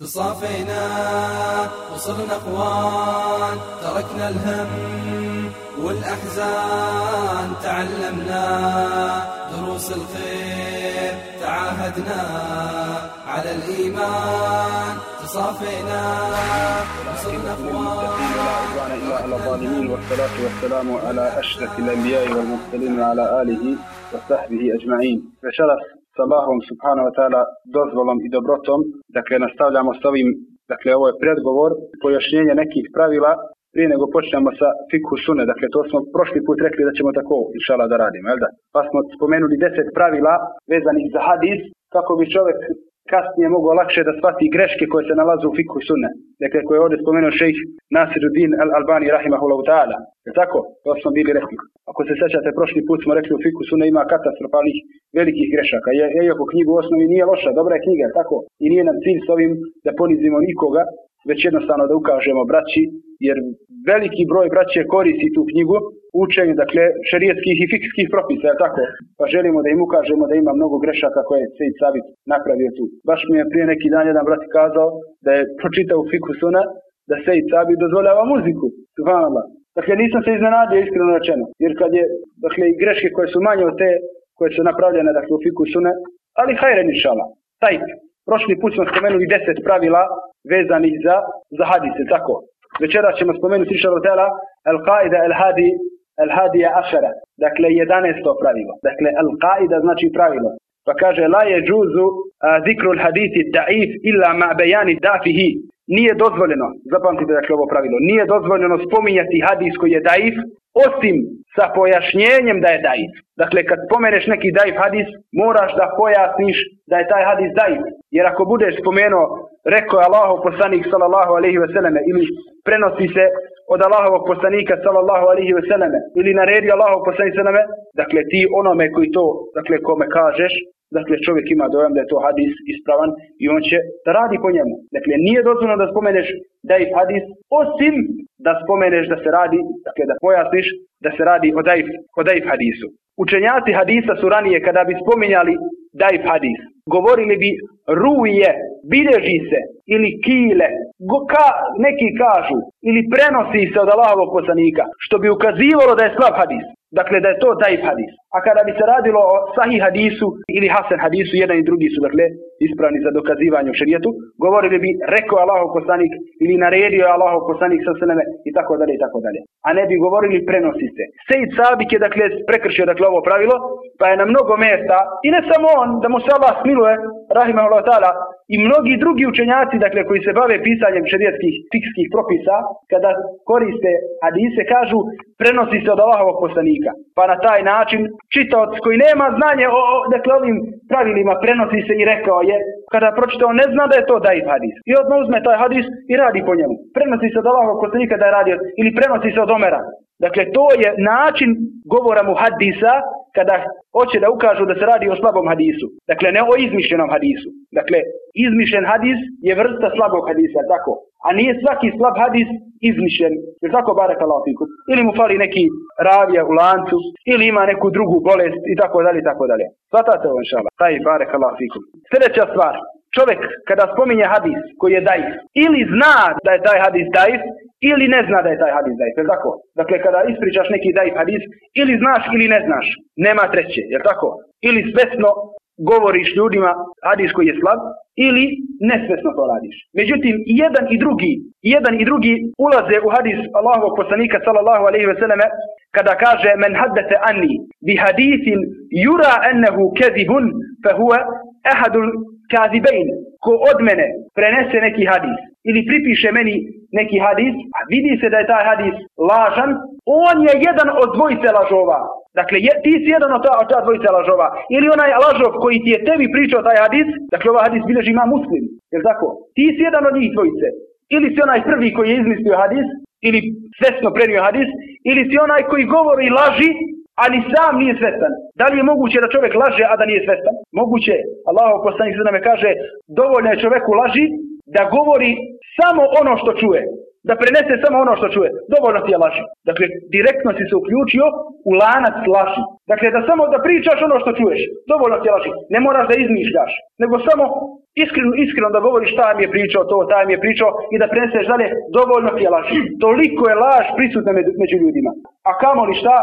تصافينا وصرنا اخوان تركنا الهم والاحزان تعلمنا دروس الخير تعاهدنا على الإيمان تصافينا وصرنا اخوان إلا على الظالمين والصلاة والسلام على أشرف الأنبياء والمرسلين وعلى آله وصحبه أجمعين. večeras sa Allahom subhanahu wa ta'ala dozvolom i dobrotom. Dakle nastavljamo s ovim dakle ovo je predgovor pojašnjenje nekih pravila prije nego počnemo sa fikhu sune dakle to smo prošli put rekli da ćemo tako inšala da radimo jel da? Pa smo spomenuli deset pravila vezanih za hadis kako bi čovjek kasnije mogu lakše da shvati greške koje se nalaze u fikhu sunne. Dakle, koje je ovdje spomenuo šejh Nasiruddin al-Albani rahimahullahu ta'ala. Tako? To smo bili rekli. Ako se sećate, prošli put smo rekli u fikhu sunne ima katastrofalnih velikih grešaka. Je, iako knjigu u osnovi nije loša, dobra je knjiga, tako? I nije nam cilj s ovim da ponizimo nikoga, već jednostavno da ukažemo braći, jer veliki broj braće koristi tu knjigu učenju, dakle, šerijetskih i fikskih propisa, je tako? Pa želimo da im ukažemo da ima mnogo grešaka koje je Sejid Sabit napravio tu. Baš mi je prije neki dan jedan brat kazao da je pročitao u fiku suna da Sejid Sabit dozvoljava muziku. Subhanallah. Dakle, nisam se iznenadio iskreno rečeno. Jer kad je, dakle, i greške koje su manje od te koje su napravljene, dakle, u fiku suna, ali hajren inšala. Taj, prošli put smo spomenuli deset pravila vezanih za, za hadise, tako. Večeras ćemo spomenuti inšalahu tela al-qaida al-hadi al-hadija ašara. Dakle, 11. pravilo. Dakle, al-qaida znači pravilo. Pa kaže, la je džuzu zikru al-hadisi da'if illa ma bejani dafihi. Nije dozvoljeno, zapamtite dakle ovo pravilo, nije dozvoljeno spominjati hadis koji je daif, osim sa pojašnjenjem da je daif. Dakle, kad spomeneš neki daif hadis, moraš da pojasniš da je taj hadis daif. Jer ako budeš spomenuo, rekao je Allahov poslanik sallallahu alaihi veseleme, ili prenosi se od Allahovog poslanika sallallahu alaihi veseleme, ili naredi Allahov poslanik sallallahu dakle ti onome koji to, dakle kome kažeš, dakle čovjek ima dojam da je to hadis ispravan i on će da radi po njemu. Dakle, nije dozvoljeno da spomeneš daif hadis, osim da spomeneš da se radi, dakle da pojasniš da se radi o daif, o daif hadisu. Učenjaci hadisa su ranije kada bi spominjali daif hadis, govorili bi ruje, bilježi se ili kile, go, ka, neki kažu ili prenosi se od Allahovog poslanika, što bi ukazivalo da je slab hadis. Dakle, da je to daif hadis. A kada bi se radilo o sahih hadisu ili hasan hadisu, jedan i drugi su, dakle, ispravni za dokazivanje u šerijetu, govorili bi, rekao Allahov poslanik ili naredio je Allahov poslanik sa sveme i tako dalje i tako dalje. A ne bi govorili prenosi se. Sejid Sabik je, dakle, prekršio, dakle, ovo pravilo, pa je na mnogo mjesta, i ne samo on, da mu se Allah smiluje, rahimahullah ta'ala, i mnogi drugi učenjaci, dakle, koji se bave pisanjem šerijetskih fikskih propisa, kada koriste hadise, kažu, prenosi se od Allahovog poslanika. Pa na taj način, čitaoc koji nema znanje o, o dakle, ovim pravilima, prenosi se i rekao je, kada pročitao, ne zna da je to daif hadis. I odmah uzme taj hadis i radi po njemu. Prenosi se od Allahovog poslanika da je radio, ili prenosi se od Omera. Dakle, to je način govora mu hadisa kada hoće da ukažu da se radi o slabom hadisu. Dakle, ne o izmišljenom hadisu. Dakle, izmišljen hadis je vrsta slabog hadisa, tako. A nije svaki slab hadis izmišljen. Jer tako barek Allah Ili mu fali neki ravija u lancu, ili ima neku drugu bolest i tako dalje i tako dalje. Svatate ovo inšala. Taj barek Allah Sljedeća stvar. Čovjek kada spominje hadis koji je daif, ili zna da je taj hadis daif, ili ne zna da je taj hadis daif, je tako? Dakle, kada ispričaš neki daif hadis, ili znaš ili ne znaš, nema treće, je tako? Ili svesno govoriš ljudima hadis koji je slab, ili nesvesno to radiš. Međutim, jedan i drugi, jedan i drugi ulaze u hadis Allahovog poslanika sallallahu alaihi ve selleme, kada kaže men haddete anni bi hadisin jura ennehu kezibun, fe huwa ahadul kazibein, ko od mene prenese neki hadis ili pripiše meni neki hadis, a vidi se da je taj hadis lažan, on je jedan od dvojice lažova. Dakle, je, ti si jedan od ta, od ta dvojice lažova. Ili onaj lažov koji ti je tebi pričao taj hadis, dakle ovaj hadis bilježi ima muslim. Jer tako? Ti si jedan od njih dvojice. Ili si onaj prvi koji je izmislio hadis, ili svesno prenio hadis, ili si onaj koji govori laži, ali sam nije svestan. Da li je moguće da čovjek laže, a da nije svestan? Moguće. Allah poslanik se me kaže, dovoljno je čovjeku laži da govori samo ono što čuje. da prenese samo ono što čuje. Dovoljno ti je laži. Dakle, direktno si se uključio u lanac laži. Dakle, da samo da pričaš ono što čuješ. Dovoljno ti je laži. Ne moraš da izmišljaš. Nego samo iskreno, iskreno da govoriš šta mi je pričao to, taj mi je pričao i da preneseš dalje. Dovoljno ti je laži. Toliko je laž prisutna među ljudima. A kamo li šta?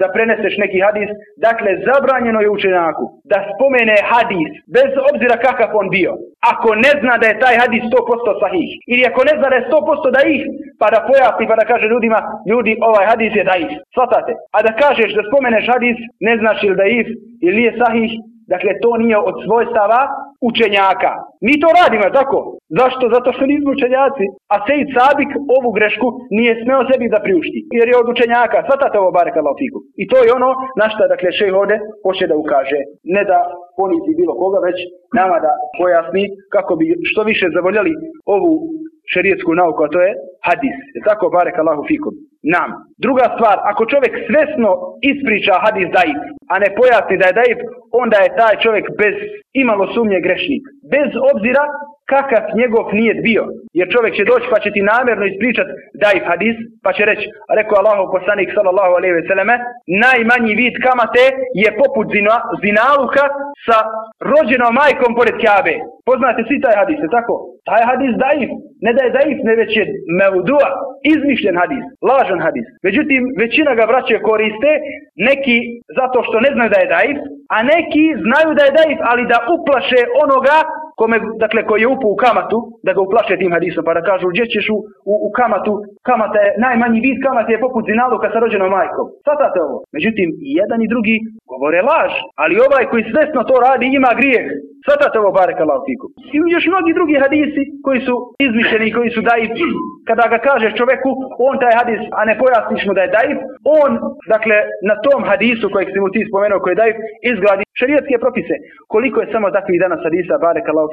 Da preneseš neki hadis, dakle zabranjeno je učenjaku da spomene hadis bez obzira kakav on bio. Ako ne zna da je taj hadis 100% sahih ili ako ne zna da je 100% da ih, pa da pojasni pa da kaže ljudima, ljudi ovaj hadis je daif. Svatate. A da kažeš da spomeneš hadis, ne znaš ili daif ili nije sahih, Dakle, to nije od svojstava učenjaka. Mi to radimo, tako? Zašto? Zato što nismo učenjaci. A Sejid Sabik ovu grešku nije smeo sebi da priušti. Jer je od učenjaka. Svatate ovo bareka laufiku. I to je ono na što, dakle, šej ovdje hoće da ukaže. Ne da poniti bilo koga, već nama da pojasni kako bi što više zavoljeli ovu šerijetsku nauku, a to je hadis. Je tako, barek Allahu fikum. Nam. Druga stvar, ako čovjek svesno ispriča hadis daif, a ne pojasni da je daif, onda je taj čovjek bez imalo sumnje grešnik. Bez obzira kakav njegov nijet bio. Jer čovjek će doći pa će ti namjerno ispričat daif hadis, pa će reći, rekao Allahov poslanik sallallahu alaihi ve selleme, najmanji vid kamate je poput zina, zinaluka sa rođenom majkom pored Kjabe. Poznate svi taj hadis, je tako? Taj hadis daif, ne da je daif, ne već je meudua, izmišljen hadis, lažan hadis. Međutim, većina ga vraća koriste, neki zato što ne znaju da je daif, a neki znaju da je daif, ali da uplaše onoga kome, dakle, koji je upu u kamatu, da ga uplaše tim hadisom, pa da kažu, gdje ćeš u, u, kamatu, kamata je, najmanji vid kamate je poput zinaluka sa rođenom majkom. Svatate ovo. Međutim, i jedan i drugi govore laž, ali ovaj koji svesno to radi ima grijeh. Svatate ovo barek Allah I još mnogi drugi hadisi koji su izmišljeni, koji su daif. Kada ga kažeš čovjeku, on taj hadis, a ne pojasniš mu da je daif, on, dakle, na tom hadisu kojeg si mu ti spomenuo, koji je daif, izgradi šarijetske propise. Koliko je samo takvih danas hadisa, barek Allah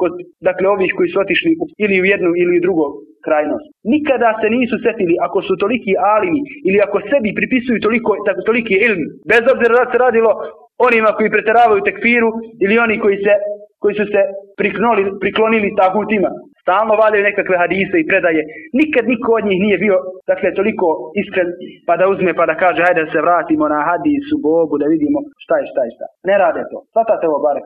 kod, dakle, ovih koji su otišli ili u jednu ili u drugu krajnost. Nikada se nisu setili ako su toliki alimi ili ako sebi pripisuju toliko, toliki ilm, bez obzira da se radilo onima koji preteravaju tekfiru ili oni koji, se, koji su se priklonili tahutima stalno valjaju nekakve hadise i predaje. Nikad niko od njih nije bio, dakle, toliko iskren pa da uzme pa da kaže, hajde da se vratimo na hadisu, Bogu, da vidimo šta je, šta je, šta. Ne rade to. Svatate ovo bare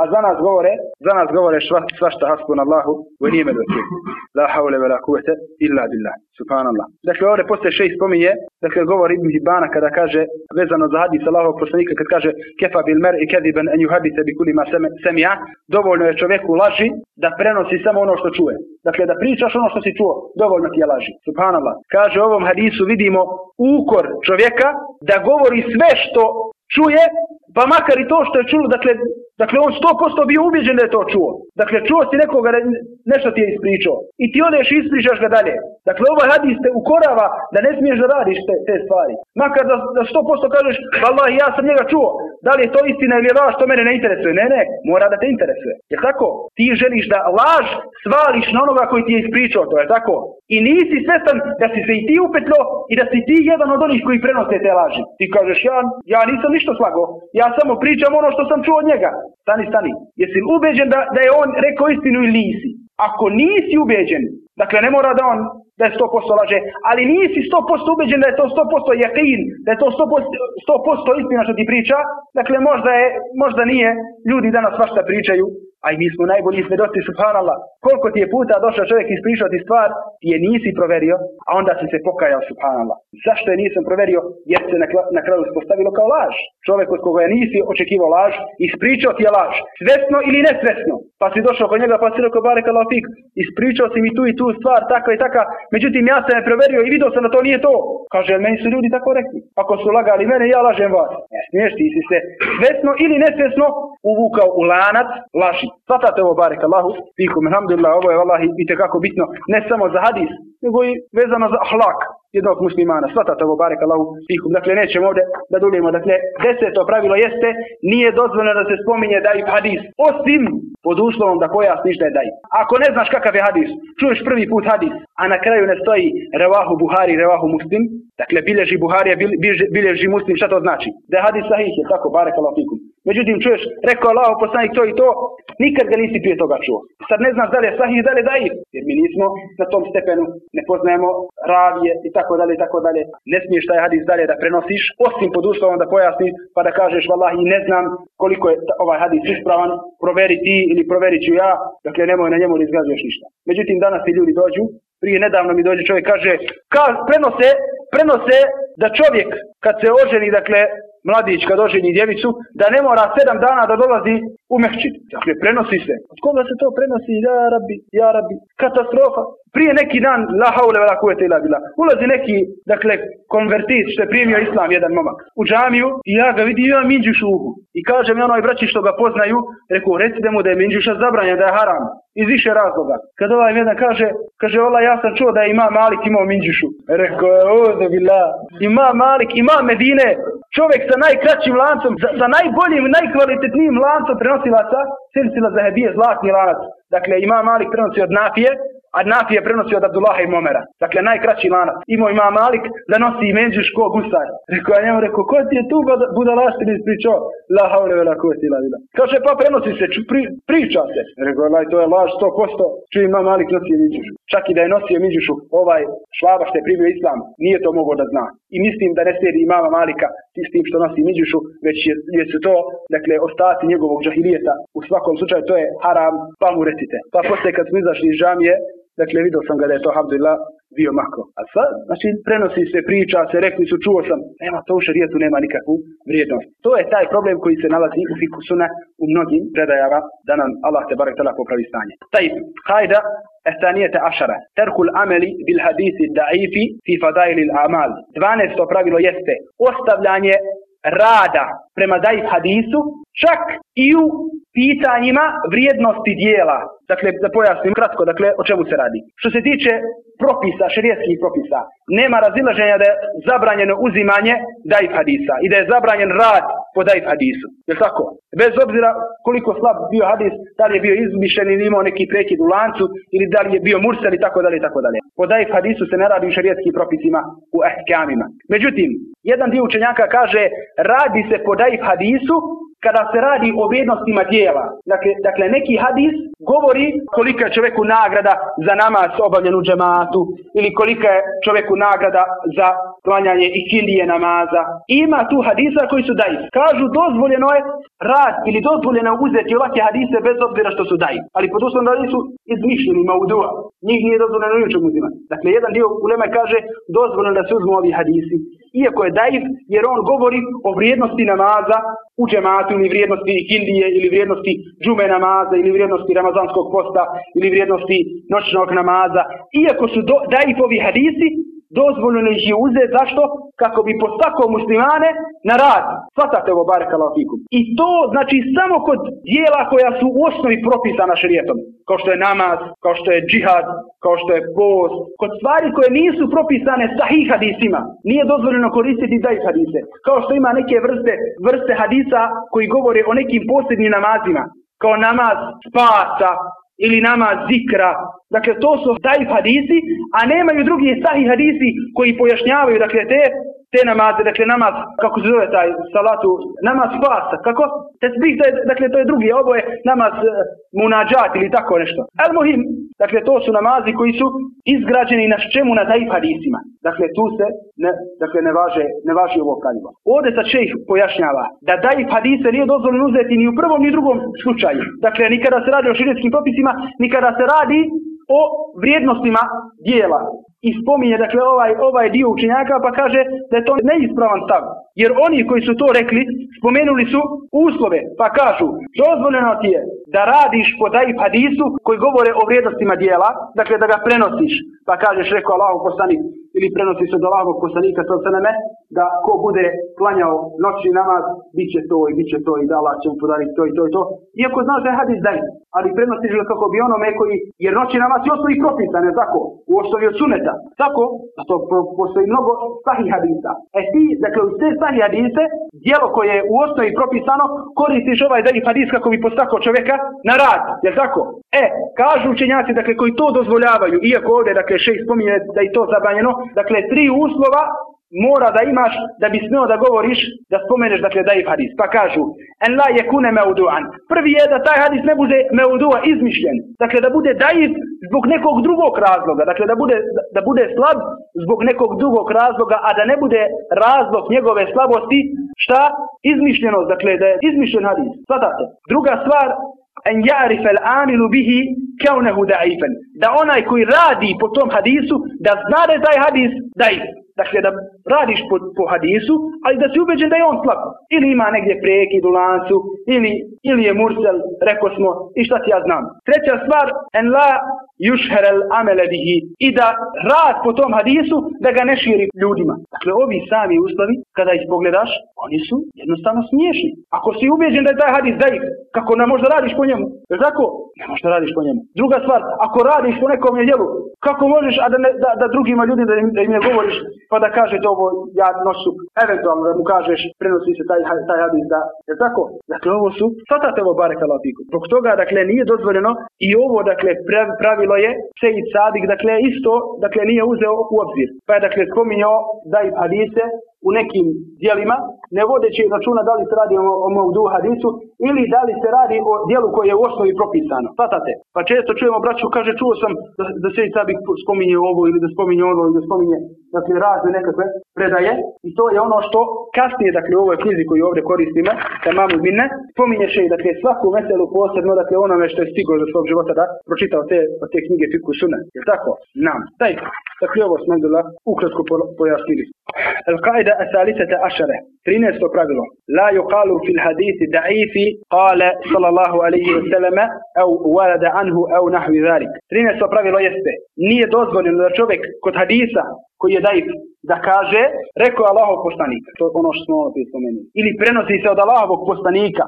A za nas govore, za nas govore svašta hasbun Allahu, u nijeme La haule vela kuvete illa billah. Subhanallah. Dakle, ovdje poslije šest spominje, dakle, govor Ibn Hibana kada kaže, vezano za hadis Allahovog poslanika, kad kaže, kefa bil mer i kediben en juhadite bi kulima semija, dovoljno je čovjeku laži da prenosi samo ono što čuje. Dakle, da pričaš ono što si čuo, dovoljno ti je laži. Subhanallah. Kaže u ovom hadisu vidimo ukor čovjeka da govori sve što čuje, pa makar i to što je čuo, dakle, dakle on sto posto bio ubijeđen da je to čuo. Dakle, čuo si nekoga, nešto ti je ispričao. I ti odeš i ispričaš ga dalje. Dakle, ovaj hadis te ukorava da ne smiješ da radiš te, te stvari. Makar da, da sto posto kažeš, Allah, ja sam njega čuo. Da li je to istina ili laž, to mene ne interesuje. Ne, ne, mora da te interesuje. Jer tako? Ti želiš da laž svališ na onoga koji ti je ispričao, to je tako? I nisi svestan da si se i ti upetlo i da si ti jedan od onih koji prenose te laži. Ti kažeš, ja, ja nisam ništa slago, ja samo pričam ono što sam čuo od njega. Stani, stani. Jesi li ubeđen da, da je on rekao istinu ili nisi? Ako nisi ubeđen, dakle ne mora da on da je 100% laže, ali nisi 100% ubeđen da je to 100% jakin, da je to 100%, 100% istina što ti priča, dakle možda, je, možda nije, ljudi danas svašta pričaju, a i mi smo najbolji svedoci, subhanallah. Koliko ti je puta došao čovjek ispričao ti stvar, ti je nisi proverio, a onda si se pokajao, subhanallah. Zašto je nisam proverio? Jer se na, kraju uspostavilo kao laž. Čovjek od koga je nisi očekivao laž, ispričao ti je laž. Svesno ili nesvesno. Pa si došao kod njega pa si rekao, barek fik, ispričao si mi tu i tu stvar, takva i taka. Međutim, ja sam je proverio i vidio sam da to nije to. Kaže, meni su ljudi tako rekli. Ako su lagali mene, ja lažem vas. Ne smiješ, ti si se svesno ili nesvesno uvukao u lanac laži. Svatate ovo barek Allahu, fikum, alhamdulillah, ovo je vallahi i bitno, ne samo za hadis, nego i vezano za ahlak jednog muslimana. Svatate ovo barek Allahu, fikum. Dakle, nećemo ovdje da duljimo. Dakle, deseto pravilo jeste, nije dozvoljeno da se spominje da hadis, osim pod uslovom da pojasniš da je daj. Ako ne znaš kakav je hadis, čuješ prvi put hadis, a na kraju ne stoji revahu Buhari, revahu Muslim, dakle bilježi Buharija, bilježi Muslim, šta to znači? Da je hadis sahih, je tako, barek Allah fikum. Međutim, čuješ, rekao Allah poslanik to i to, nikad ga nisi prije toga čuo. Sad ne znaš da li je sahih, da li je jer mi nismo na tom stepenu, ne poznajemo ravije i tako dalje i tako dalje. Ne smiješ taj hadis dalje da prenosiš, osim pod uslovom da pojasni, pa da kažeš, vallahi, ne znam koliko je ovaj hadis ispravan, proveri ti ili proveri ću ja, dakle nemoj na njemu da izgazuješ ništa. Međutim, danas ti ljudi dođu, prije nedavno mi dođe čovjek kaže, ka, prenose, prenose da čovjek kad se oženi, dakle, mladić kad oženi djevicu, da ne mora sedam dana da dolazi u mehčit. Dakle, prenosi se. Od koga se to prenosi? Ja rabi, ja rabi. Katastrofa. Prije neki dan, la haule vela kuvete ila bila, ulazi neki, dakle, konvertit što je primio islam jedan momak u džamiju i ja ga vidim, imam minđuš u uhu. I kaže mi onoj braći što ga poznaju, rekao, recite mu da je minđuša zabranjen, da je haram. Iz više razloga. Kad ovaj jedan kaže, kaže, ola, ja sam čuo da je ima Malik imao minđušu. Rekao je, o, da bila. Ima Malik, ima Medine. Čovjek sa najkraćim lancom, sa, sa najboljim, najkvalitetnijim lancom prenosilaca, silsila zahebije, zlatni lanac. Dakle, ima Malik prenosi od Nafije, a Nafije prenosi od Abdullaha i Momera. Dakle, najkraći lanac. Imao ima Malik da nosi i menđuš ko gusar. Rekao ja njemu, rekao, ko ti je tu budalaštin ispričao? La haule vela kuveti la bila. Kaže, pa prenosi se, pri, priča se. Rekao, laj, to je laž 100%, ču ima Malik nosi menđuš. Čak i da je nosio menđušu, ovaj švaba što je primio islam, nije to mogao da zna. I mislim da ne slijedi imama Malika s tim što nosi menđušu, već je, je su to, dakle, ostaci njegovog džahilijeta. U svakom slučaju to je haram, pa mu recite. Pa poslije kad smo izašli iz džamije, Dakle, vidio sam ga da je to, alhamdulillah, bio mako. A sad, znači, prenosi se, priča se, rekli su, čuo sam, nema to u šarijetu, nema nikakvu vrijednost. To je taj problem koji se nalazi u fikusuna u mnogim predajama da nam Allah te barek tala popravi stanje. Taj, hajda, الثانية عشرة ترك العمل بالحديث الضعيف في فضائل الأعمال 12 pravilo jeste ostavljanje rada prema daif hadisu čak i u pitanjima vrijednosti dijela. Dakle, da pojasnim kratko, dakle, o čemu se radi. Što se tiče propisa, šerijetskih propisa, nema razilaženja da je zabranjeno uzimanje daif hadisa i da je zabranjen rad po hadisu. Je tako? Bez obzira koliko slab bio hadis, da li je bio izmišljen ili imao neki prekid u lancu, ili da li je bio mursel i tako dalje i tako dalje. Po hadisu se ne radi u šerijetskim propisima, u ehkamima. Međutim, jedan dio učenjaka kaže, radi se po hadisu kada se radi o vrijednostima dijela. Dakle, dakle, neki hadis govori kolika je čovjeku nagrada za namaz obavljen u džematu ili kolika je čovjeku nagrada za klanjanje i kindije namaza. Ima tu hadisa koji su daji. Kažu dozvoljeno je rad ili dozvoljeno je uzeti ovakve hadise bez obzira što su daji. Ali pod uslovom da nisu izmišljeni maudua. Njih nije dozvoljeno ničem uzimati. Dakle, jedan dio ulema kaže dozvoljeno da se uzmu ovi hadisi iako je daif, jer on govori o vrijednosti namaza u džematu ili vrijednosti hindije ili vrijednosti džume namaza ili vrijednosti ramazanskog posta ili vrijednosti noćnog namaza. Iako su do, daifovi hadisi, dozvoljeno je uzeti, zašto? Kako bi postakao muslimane na rad. Svatate ovo, barek I to znači samo kod dijela koja su u osnovi propisana šarijetom. Kao što je namaz, kao što je džihad, kao što je post. Kod stvari koje nisu propisane sahih hadisima, nije dozvoljeno koristiti daj hadise. Kao što ima neke vrste, vrste hadisa koji govore o nekim posebnim namazima. Kao namaz spasa, ili nama zikra. Dakle, to su taj hadisi, a nemaju drugi sahih hadisi koji pojašnjavaju dakle, te, te namaze, dakle namaz, kako se zove taj salatu, namaz spasa, kako? Tesbih, to je, dakle, to je drugi, ovo je namaz uh, munađat ili tako nešto. El muhim, dakle, to su namazi koji su izgrađeni na čemu na taj hadisima. Dakle, tu se ne, dakle, ne, važe, ne važi ovo pravilo. Ovdje sa šejh pojašnjava da daj hadise nije dozvoljeno uzeti ni u prvom ni drugom slučaju. Dakle, nikada se radi o širijetskim propisima, nikada se radi o vrijednostima dijela. I spominje dakle ovaj, ovaj dio učenjaka pa kaže da je to neispravan stav. Jer oni koji su to rekli spomenuli su uslove pa kažu dozvoljeno ti je da radiš po daif hadisu koji govore o vrijednostima dijela, dakle da ga prenosiš. Pa kažeš rekao Allahov poslanik ili prenosi se od Allahovog poslanika sa sveme da ko bude klanjao noćni namaz bit će to i bit će to i da Allah će mu podariti to i to i to. Iako znaš da je hadis daj, ali prenosiš ga kako bi onome koji, jer noćni namaz je osnovi propisan, je tako? U osnovi od suneta. Tako, a to postoji mnogo sahih hadisa. E ti, dakle, u te sahih hadise, dijelo koje je u osnovi propisano, koristiš ovaj daj hadis kako bi postakao čovjeka na rad, je tako? E, kažu učenjaci, dakle, koji to dozvoljavaju, iako ovdje, dakle, šej spominje da je to zabranjeno, dakle, tri uslova mora da imaš da bi smio da govoriš, da spomeneš dakle daif hadis. Pa kažu, en la je kune meudu'an. Prvi je da taj hadis ne bude meudua izmišljen. Dakle, da bude daif zbog nekog drugog razloga. Dakle, da bude, da bude slab zbog nekog drugog razloga, a da ne bude razlog njegove slabosti, šta? Izmišljenost. Dakle, da je izmišljen hadis. Svatate. Druga stvar, أن يعرف العامل به كونه ضعيفا. دعونا يكون رادي بطوم حديثه. دا زنا هذا حديث ضعيف. Dakle, da radiš po, po hadisu, ali da si ubeđen da je on slab. Ili ima negdje prekid u lancu, ili, ili je mursel, rekao smo, i šta ti ja znam. Treća stvar, en la yushher al amele bihi, i da rad po tom hadisu, da ga ne širi ljudima. Dakle, ovi sami uslovi, kada ih pogledaš, oni su jednostavno smiješni. Ako si ubeđen da je taj hadis daif, kako ne možda radiš po njemu? Je tako? Ne možda radiš po njemu. Druga stvar, ako radiš po nekom djelu, kako možeš, a da, ne, da, da drugima ljudima da im, da im ne govoriš, pa da kažete ovo ja nosu, eventualno da mu kažeš prenosi se taj, taj hadis da, je tako? Dakle, ovo su, svatate ovo bare kalafiku. Zbog toga, dakle, nije dozvoljeno i ovo, dakle, pravilo je Sejid Sadik, dakle, isto, dakle, nije uzeo u obzir. Pa je, dakle, spominjao da i hadise u nekim dijelima, ne vodeći računa da li se radi o, o maudu hadisu ili da li se radi o dijelu koje je u osnovi propisano. Svatate. Pa često čujemo braću, kaže, čuo sam da, da se i spominje ovo ili da spominje ono ili da spominje dakle, razne nekakve predaje i to je ono što kasnije, dakle, u ovoj knjizi koju ovdje koristimo, tamamu minne, spominje še i, dakle, svaku meselu posebno, dakle, onome što je stigao za svog života da pročitao te, te knjige Fiku Sunne. Jel tako? Nam. Taj, dakle, ovo smo, Abdullah, ukratko pojasnili. Al-Qaida asalisata ašare. 13. pravilo. La yuqalu fil hadisi da'ifi qala sallallahu alaihi wa sallama au walada anhu au nahvi zalik. 13. pravilo jeste. Nije dozvoljeno da čovjek kod hadisa koji je daif da kaže, rekao Allahov poslanik, to je ono što smo ovdje spomenuli. Ili prenosi se od Allahovog poslanika.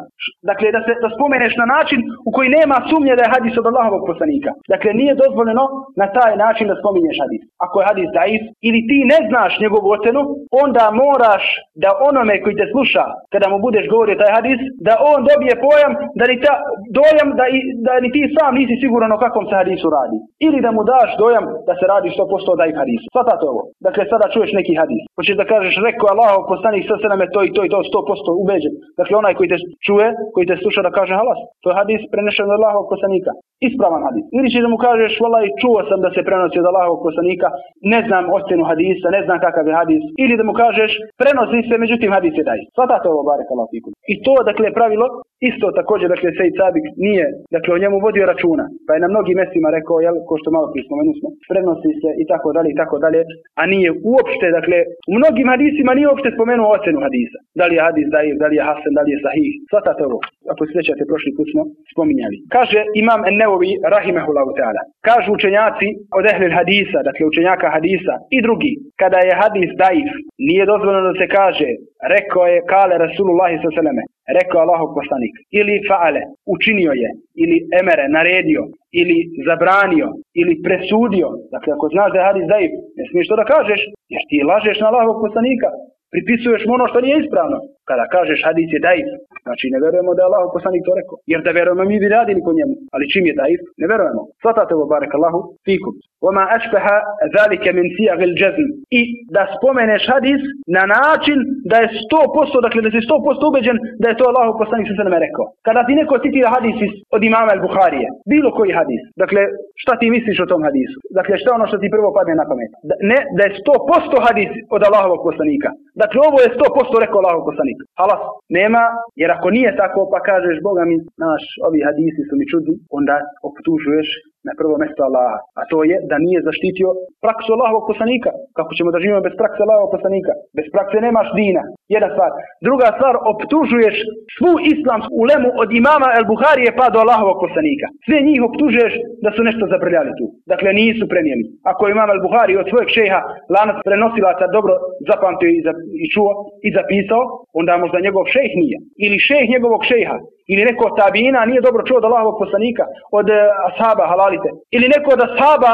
Dakle, da se da spomeneš na način u koji nema sumnje da je hadis od Allahovog poslanika. Dakle, nije dozvoljeno na taj način da spominješ hadis. Ako je hadis daif, ili ti ne znaš njegovu ocenu, onda moraš da onome koji te sluša, kada mu budeš govorio taj hadis, da on dobije pojam, da ni ta, dojam da, i, da ni ti sam nisi siguran o kakvom se hadisu radi. Ili da mu daš dojam da se radi 100% daif hadisu. Svatate ovo. Dakle, sada čuješ neki hadis. Hoćeš da kažeš, rekao Allahov poslanik sa sveme to i to i to 100% ubeđen. Dakle, onaj koji te čuje, koji te sluša da kaže halas. To je hadis prenešen od Allahovog poslanika. Ispravan hadis. Ili ćeš da mu kažeš, valaj, čuo sam da se prenosi od Allahovog poslanika, ne znam ocjenu hadisa, ne znam kakav je hadis. Ili da mu kažeš, prenosi se, međutim hadis je daj. Svatate ovo, barek Allah I to, dakle, pravilo, isto također, dakle, Sejid Sabik nije, dakle, o njemu vodio računa. Pa je na mnogim mjestima rekao, jel, ko što malo prije smo, prenosi se i tako dalje i tako dalje, a nije uopšte, dakle, u mnogim hadisima nije uopšte spomenuo ocenu hadisa. Da li je hadis daif, da li je hasan, da li je sahih. Svatate ovo. Ako se sjećate, prošli put smo spominjali. Kaže Imam Ennevovi, rahimehullahu ta'ala. Kažu učenjaci od ehlil hadisa, dakle učenjaka hadisa i drugi, kada je hadis daif, nije dozvoljeno da se kaže, rekao je kale Rasulullahi s.a.v. Rekao Allahov poslanik. Ili faale, učinio je. Ili emere, naredio. Ili zabranio. Ili presudio. Dakle, ako znaš da je hadis daif, ne smiješ to da kažeš, jer ti lažeš na Allahovog poslanika pripisuješ mu ono što nije ispravno. Kada kažeš hadis je daif, znači ne vjerujemo da je Allah poslanik to rekao. Jer da vjerujemo mi bi radili po njemu, ali čim je daif, ne vjerujemo. Svatate ovo barek Allahu fikum. Oma ašpeha zalike min sijagil džezm. I da spomeneš hadis na način da je 100%, dakle da si 100% ubeđen da je to Allah poslanik sam se nam rekao. Kada ti neko citira hadis od imama al-Bukharije, bilo koji hadis, dakle šta ti misliš o tom hadisu? Dakle šta ono što ti prvo padne na pamet? Da, ne, da je 100% hadis od Allahovog poslanika. Dakle ovo je 100% rekao Allahov poslanik. Halas, nema, jer ako nije tako pa kažeš Boga mi, naš, ovi hadisi su mi čudni, onda optužuješ na prvo mjesto Allaha. A to je da nije zaštitio praksu Allahovog poslanika. Kako ćemo da živimo bez prakse Allahovog poslanika? Bez prakse nemaš dina. Jedna stvar. Druga stvar, optužuješ svu islamsku ulemu od imama El Buharije pa do Allahovog poslanika. Sve njih optužuješ da su nešto zabrljali tu. Dakle, nisu prenijeli. Ako imam El Buhari od svojeg šeha lanac prenosilaca dobro zapamtio i, za, i čuo i zapisao, onda možda njegov šejh nije. Ili šejh njegovog šejha. Ili neko od tabina nije dobro čuo od Allahovog poslanika, od uh, halalite. Ili neko od ashaba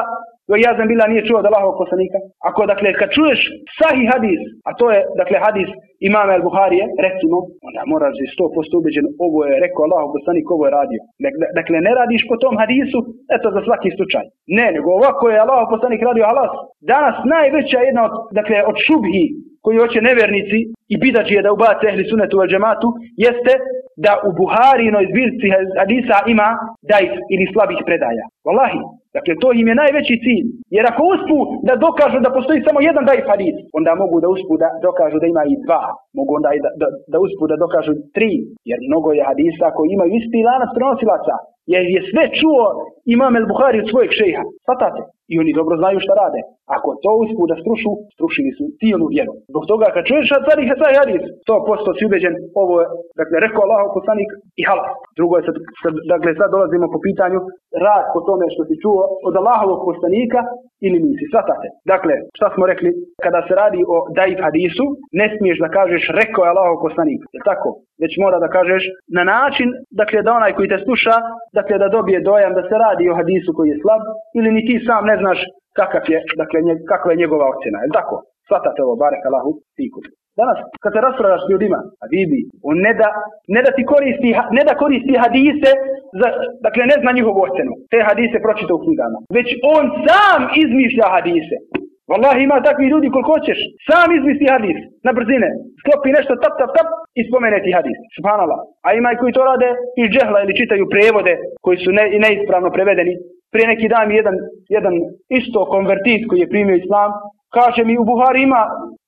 ja sam bila nije čuo od Allahovog poslanika. Ako, dakle, kad čuješ sahih hadis, a to je, dakle, hadis imama El Buharije, recimo, onda moraš biti sto posto ubeđen, ovo je rekao Allahov poslanik, ovo je radio. Dakle, ne radiš po tom hadisu, eto, za svaki slučaj. Ne, nego ovako je Allahov poslanik radio halas. Danas najveća jedna od, dakle, od šubhi koji hoće nevernici i je da ubace ehli sunetu al džematu, jeste da u Buharinoj zbirci hadisa ima dajf ili slabih predaja. Wallahi, dakle to im je najveći cilj. Jer ako uspu da dokažu da postoji samo jedan dajf hadis, onda mogu da uspu da dokažu da ima i dva. Mogu onda i da, da, da uspu da dokažu tri. Jer mnogo je hadisa koji imaju isti lanac prenosilaca. Jer je sve čuo Imam el Buhari od svojeg šeha. Svatate? I oni dobro znaju šta rade. Ako to uspu da strušu, strušili su cijelu vjeru. Zbog toga kad čuješ sad ih sad hadis, to posto si ubeđen, ovo je, dakle, rekao Allah poslanik i hala. Drugo je sad, sad, dakle, sad dolazimo po pitanju rad po tome što si čuo od Allahovog poslanika ili nisi. Svatate. Dakle, šta smo rekli? Kada se radi o daif hadisu, ne smiješ da kažeš rekao je Allahov poslanik. Je tako? Već mora da kažeš na način, dakle, da onaj koji te sluša, dakle, da dobije dojam da se radi o hadisu koji je slab, ili ni ti sam ne znaš kakav je, dakle, kakva je njegova ocjena. Je tako? Svatate ovo, barek Allahu, fikum. Danas, kad se raspravljaš s ljudima, a Bibi, on ne da, ne da ti koristi, ne da koristi hadise, za, dakle ne zna njihovu ocjenu. Te hadise pročita u knjigama. Već on sam izmišlja hadise. Wallahi ima takvi ljudi koliko hoćeš. Sam izmisli hadis na brzine. Sklopi nešto tap tap tap i spomene ti hadis. Subhanallah. A ima i koji to rade iz džehla ili čitaju prevode koji su ne, neispravno prevedeni. Prije neki dan jedan, jedan isto konvertit koji je primio islam kaže mi u Buhari ima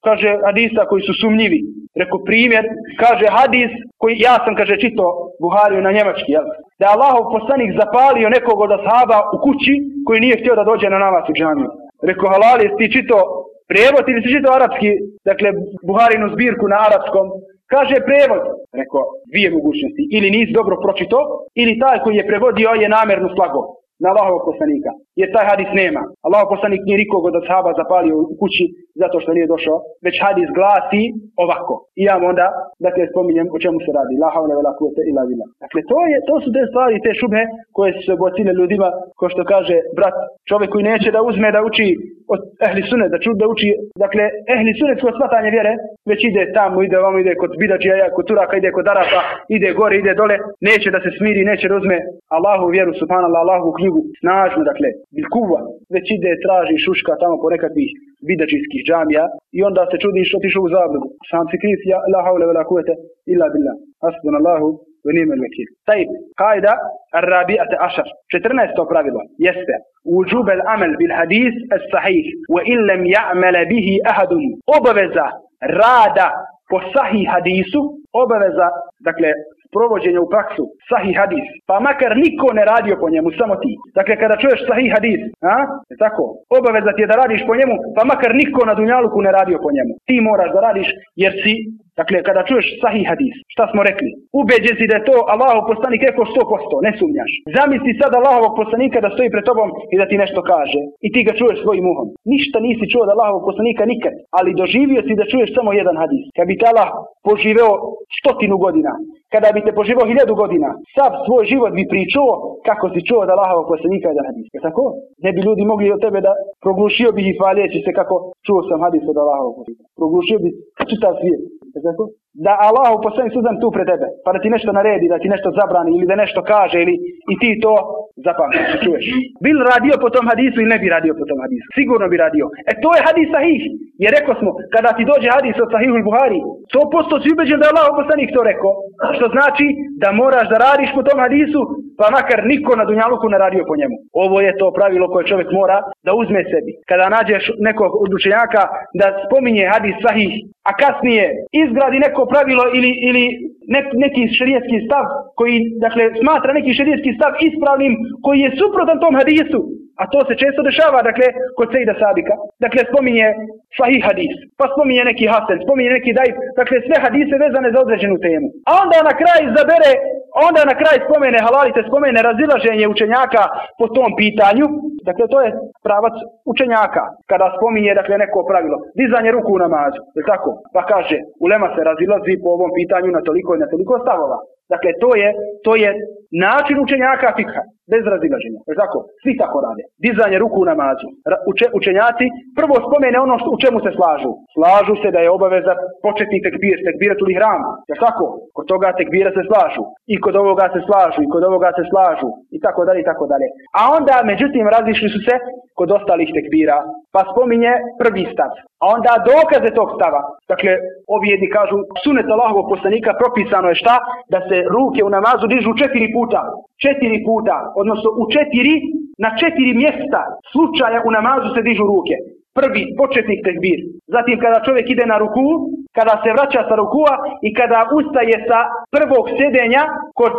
kaže hadisa koji su sumnjivi. Rekao primjer, kaže hadis koji ja sam kaže čito Buhariju na njemački, jel? Da je Allahov poslanik zapalio nekog od ashaba u kući koji nije htio da dođe na namaz u džamiju. Rekao halal jesi ti čito prijevod ili si čito arapski, dakle Buharinu zbirku na arapskom, Kaže prevod, rekao, dvije mogućnosti. Ili nisi dobro pročito, ili taj koji je prevodio je namjerno slago na Allahovog poslanika. Jer taj hadis nema. Allahov poslanik nije nikog od ashaba zapalio u kući zato što nije došao, već hadis glasi ovako. I ja onda, dakle, spominjem o čemu se radi. La havla vela kuvete ila vila. Dakle, to, je, to su te stvari, te šubhe koje su se bocile ljudima, ko što kaže brat, čovjek koji neće da uzme da uči od ehli sunet, da čud da uči, dakle, ehli sunet kod svatanje vjere, već ide tamo, ide ovamo, ide kod bidačija, kod turaka, ide kod arapa, ide gore, ide dole, neće da se smiri, neće da uzme Allahu vjeru, subhanallah, Allahu knjigu, snažno, dakle, bilkuva, već ide, traži, šuška tamo po nekakvih bidačijskih džamija i onda se čudiš otišao u zabludu. Sam si kriv, ja, la haule vela kuvete, illa billah. Hasbun Allahu, ni'mal vekil. Tajib, kajda, الرابعة عشر 14 pravilo jeste وجوب العمل بالحديث الصحيح وإن لم يعمل به أحد obaveza rada po sahih hadisu obaveza dakle provođenja u praksu sahih hadis, pa makar niko ne radio po njemu, samo ti. Dakle, kada čuješ sahih hadis, a? Je tako? Obaveza ti je da radiš po njemu, pa makar niko na dunjaluku ne radio po njemu. Ti moraš da radiš jer si Dakle, kada čuješ sahih hadis, šta smo rekli? Ubeđen si da je to Allahov poslanik rekao 100%, ne sumnjaš. Zamisli sad Allahovog poslanika da stoji pred tobom i da ti nešto kaže. I ti ga čuješ svojim uhom. Ništa nisi čuo od Allahovog poslanika nikad, ali doživio si da čuješ samo jedan hadis. Kad bi te Allah poživeo stotinu godina, kada bi te poživao hiljadu godina, sav svoj život bi pričao kako si čuo od Allahovog poslanika jedan hadis. Je tako? Ne bi ljudi mogli od tebe da proglušio bi ih hvalijeći se kako čuo sam hadis od Allahovog poslanika. Proglušio bi čitav svijet. Tako? Da Allah poslani suzan tu pred tebe, pa da ti nešto naredi, da ti nešto zabrani ili da nešto kaže ili i ti to zapamtiš, čuješ. Bil radio po tom hadisu ili ne bi radio po tom hadisu? Sigurno bi radio. E to je hadis sahih. Jer rekao smo, kada ti dođe hadis od sahihul Buhari, to posto si ubeđen da je Allah poslanik to rekao. Što znači da moraš da radiš po tom hadisu, pa makar niko na Dunjaluku ne radio po njemu. Ovo je to pravilo koje čovjek mora da uzme sebi. Kada nađeš nekog od učenjaka da spominje hadis sahih, a kasnije izgradi neko pravilo ili, ili neki šerijetski stav koji, dakle, smatra neki šerijetski stav ispravnim koji je suprotan tom hadisu, a to se često dešava, dakle, kod Sejda Sadika. Dakle, spominje sahih hadis, pa spominje neki hasen, spominje neki dajf, dakle, sve hadise vezane za određenu temu. A onda na kraj zabere, onda na kraj spomene halalite, spomene razilaženje učenjaka po tom pitanju. Dakle, to je pravac učenjaka, kada spominje, dakle, neko pravilo. Dizanje ruku u namazu, je tako? Pa kaže, ulema se razilazi po ovom pitanju na toliko i na toliko stavova. Dakle, to je, to je način učenjaka fikha. Bez razilaženja. Je tako? Svi tako rade. Dizanje ruku u namazu. Uče, učenjaci prvo spomene ono što, u čemu se slažu. Slažu se da je obaveza početni tekbir, tekbiratul ihram. Je tako? Kod toga tekbira se slažu. I kod ovoga se slažu. I kod ovoga se slažu. I tako dalje i tako dalje. A onda, međutim, razišli su se kod ostalih tekbira. Pa spominje prvi stav. A onda dokaze tog stava. Dakle, ovi jedni kažu, sunet Allahovog poslanika propisano je šta? Da se ruke u namazu dižu četiri puta. Četiri puta. Odnosno u četiri, na četiri mjesta slučaja u namazu se dižu ruke. Prvi, početnik tekbir. Zatim kada čovjek ide na ruku, kada se vraća sa rukua i kada ustaje sa prvog sjedenja kod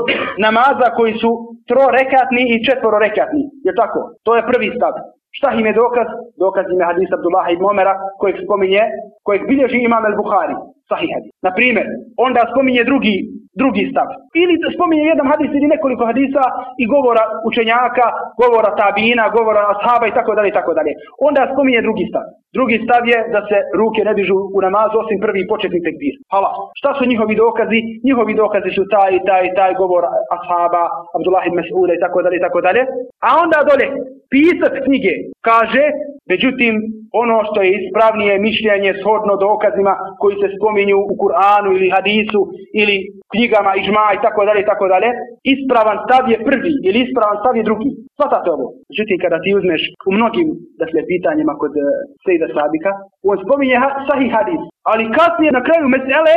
namaza koji su trorekatni i četvororekatni. Je tako? To je prvi stav. Šta im je dokaz? Dokaz im je hadis Abdullah ibn Omera kojeg spominje, kojeg bilježi imam el-Bukhari. Sahih hadis. Na primjer, onda spominje drugi, drugi stav. Ili spominje jedan hadis ili nekoliko hadisa i govora učenjaka, govora tabina, govora ashaba i tako dalje i tako dalje. Onda spominje drugi stav. Drugi stav je da se ruke ne dižu u namazu osim prvi početni tekbir. Hala. Šta su njihovi dokazi? Njihovi dokazi su taj i taj taj govor ashaba, Abdullah ibn Mas'uda i tako dalje i tako dalje. A onda dole pisac knjige kaže, međutim, ono što je ispravnije mišljenje shodno dokazima koji se spominju u Kur'anu ili hadisu ili knjigama ižma i tako dalje i tako dalje, ispravan stav je prvi ili ispravan stav je drugi. Svatate ovo. Međutim, kada ti uzmeš u mnogim dakle, pitanjima kod uh, Sejda Sabika, on spominje ha sahih hadis. Ali kasnije na kraju mesele